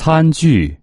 餐具